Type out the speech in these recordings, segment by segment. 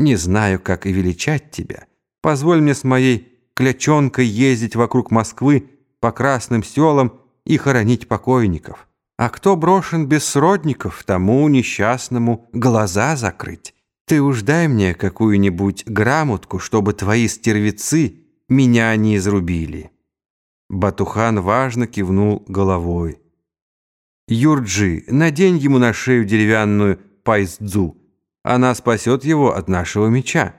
Не знаю, как и величать тебя. Позволь мне с моей клячонкой ездить вокруг Москвы по красным селам и хоронить покойников. А кто брошен без сродников, тому несчастному глаза закрыть. Ты уж дай мне какую-нибудь грамотку, чтобы твои стервецы меня не изрубили». Батухан важно кивнул головой. «Юрджи, надень ему на шею деревянную пайздзу. Она спасет его от нашего меча».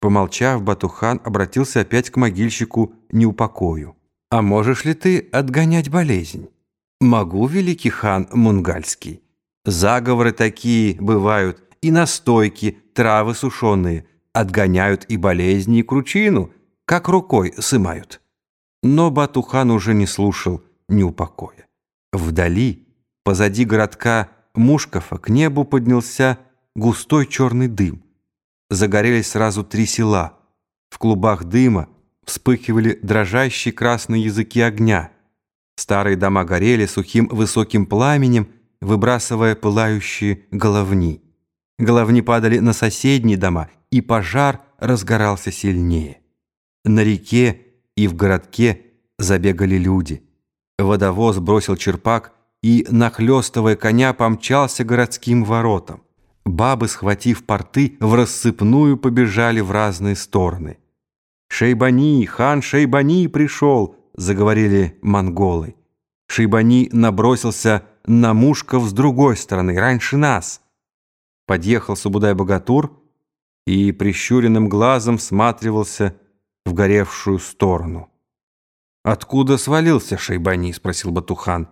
Помолчав, Батухан обратился опять к могильщику неупокою. «А можешь ли ты отгонять болезнь?» «Могу, великий хан Мунгальский. Заговоры такие бывают, и настойки, травы сушеные, отгоняют и болезни, и кручину, как рукой сымают». Но Батухан уже не слушал неупокоя. Вдали, позади городка Мушкова, к небу поднялся густой черный дым. Загорелись сразу три села. В клубах дыма вспыхивали дрожащие красные языки огня. Старые дома горели сухим высоким пламенем, выбрасывая пылающие головни. Головни падали на соседние дома, и пожар разгорался сильнее. На реке и в городке забегали люди. Водовоз бросил черпак и, нахлёстывая коня, помчался городским воротам. Бабы, схватив порты, в рассыпную побежали в разные стороны. «Шейбани! Хан Шейбани пришел!» — заговорили монголы. Шейбани набросился на мушков с другой стороны, раньше нас. Подъехал Субудай-богатур и прищуренным глазом всматривался в горевшую сторону. «Откуда свалился Шейбани?» — спросил Батухан.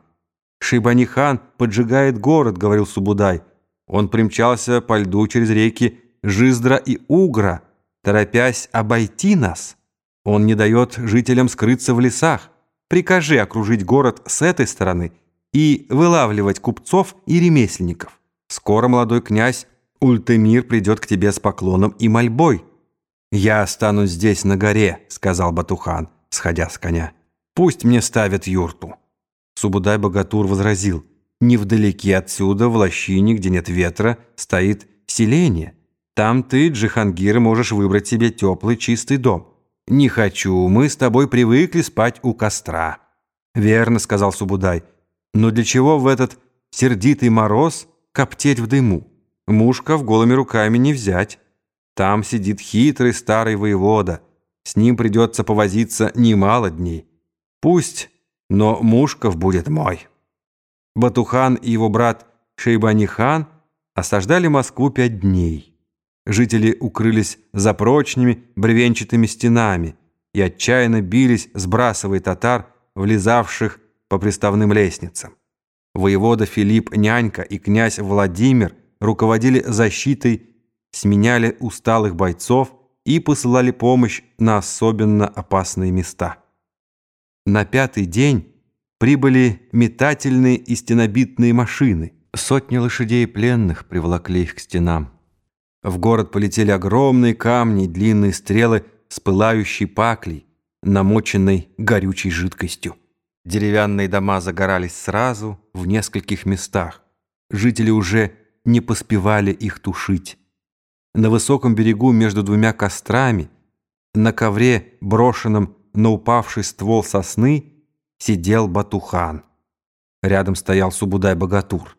«Шейбани-хан поджигает город», — говорил Субудай. Он примчался по льду через реки Жиздра и Угра, торопясь обойти нас. Он не дает жителям скрыться в лесах. Прикажи окружить город с этой стороны и вылавливать купцов и ремесленников. Скоро молодой князь Ультемир придет к тебе с поклоном и мольбой. «Я останусь здесь на горе», — сказал Батухан, сходя с коня. «Пусть мне ставят юрту». Субудай-богатур возразил — Невдалеке отсюда, в лощине, где нет ветра, стоит селение. Там ты, Джихангир, можешь выбрать себе теплый чистый дом. Не хочу, мы с тобой привыкли спать у костра». «Верно», — сказал Субудай. «Но для чего в этот сердитый мороз коптеть в дыму? Мушка в голыми руками не взять. Там сидит хитрый старый воевода. С ним придется повозиться немало дней. Пусть, но Мушков будет мой». Батухан и его брат Шейбани-хан осаждали Москву пять дней. Жители укрылись за прочными бревенчатыми стенами и отчаянно бились, сбрасывая татар, влезавших по приставным лестницам. Воевода Филипп Нянька и князь Владимир руководили защитой, сменяли усталых бойцов и посылали помощь на особенно опасные места. На пятый день Прибыли метательные и стенобитные машины. Сотни лошадей пленных приволокли их к стенам. В город полетели огромные камни длинные стрелы с пылающей паклей, намоченной горючей жидкостью. Деревянные дома загорались сразу в нескольких местах. Жители уже не поспевали их тушить. На высоком берегу между двумя кострами, на ковре, брошенном на упавший ствол сосны, сидел Батухан. Рядом стоял Субудай-богатур.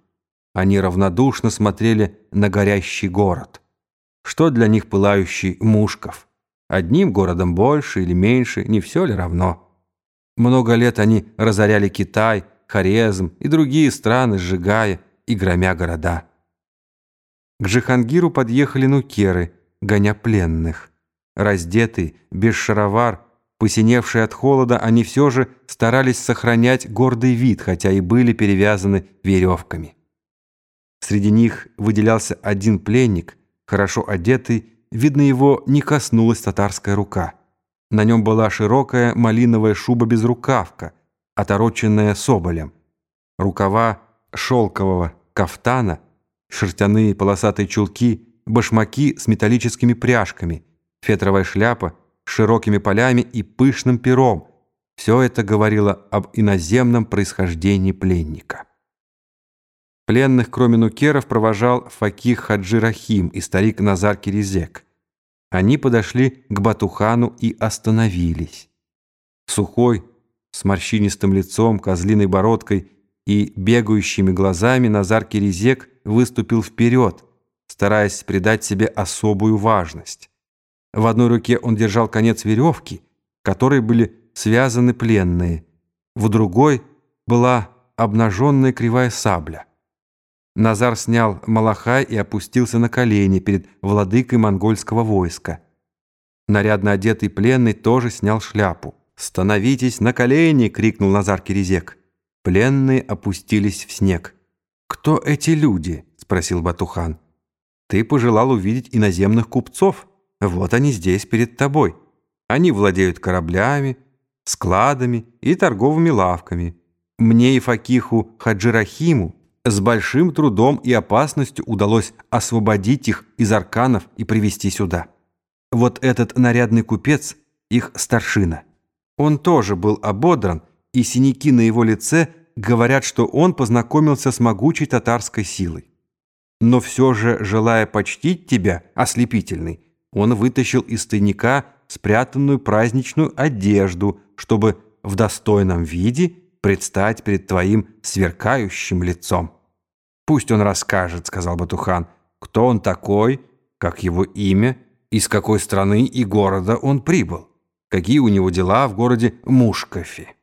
Они равнодушно смотрели на горящий город. Что для них пылающий Мушков? Одним городом больше или меньше, не все ли равно? Много лет они разоряли Китай, Хорезм и другие страны, сжигая и громя города. К Джихангиру подъехали нукеры, гоня пленных. Раздетый, без шаровар, Посиневшие от холода, они все же старались сохранять гордый вид, хотя и были перевязаны веревками. Среди них выделялся один пленник, хорошо одетый, видно, его не коснулась татарская рука. На нем была широкая малиновая шуба-безрукавка, отороченная соболем. Рукава шелкового кафтана, шерстяные полосатые чулки, башмаки с металлическими пряжками, фетровая шляпа — широкими полями и пышным пером. Все это говорило об иноземном происхождении пленника. Пленных, кроме нукеров, провожал Факих Хаджи Рахим и старик Назар Киризек – Они подошли к Батухану и остановились. Сухой, с морщинистым лицом, козлиной бородкой и бегающими глазами Назар Кирезек выступил вперед, стараясь придать себе особую важность. В одной руке он держал конец веревки, которой были связаны пленные, в другой была обнаженная кривая сабля. Назар снял малахай и опустился на колени перед владыкой монгольского войска. Нарядно одетый пленный тоже снял шляпу. «Становитесь на колени!» — крикнул Назар Кирезек. Пленные опустились в снег. «Кто эти люди?» — спросил Батухан. «Ты пожелал увидеть иноземных купцов. Вот они здесь перед тобой. Они владеют кораблями, складами и торговыми лавками. Мне и Факиху Хаджирахиму с большим трудом и опасностью удалось освободить их из арканов и привести сюда. Вот этот нарядный купец — их старшина. Он тоже был ободран, и синяки на его лице говорят, что он познакомился с могучей татарской силой. Но все же, желая почтить тебя, ослепительный, он вытащил из тайника спрятанную праздничную одежду, чтобы в достойном виде предстать перед твоим сверкающим лицом. «Пусть он расскажет», — сказал Батухан, — «кто он такой, как его имя, из какой страны и города он прибыл, какие у него дела в городе Мушкафе».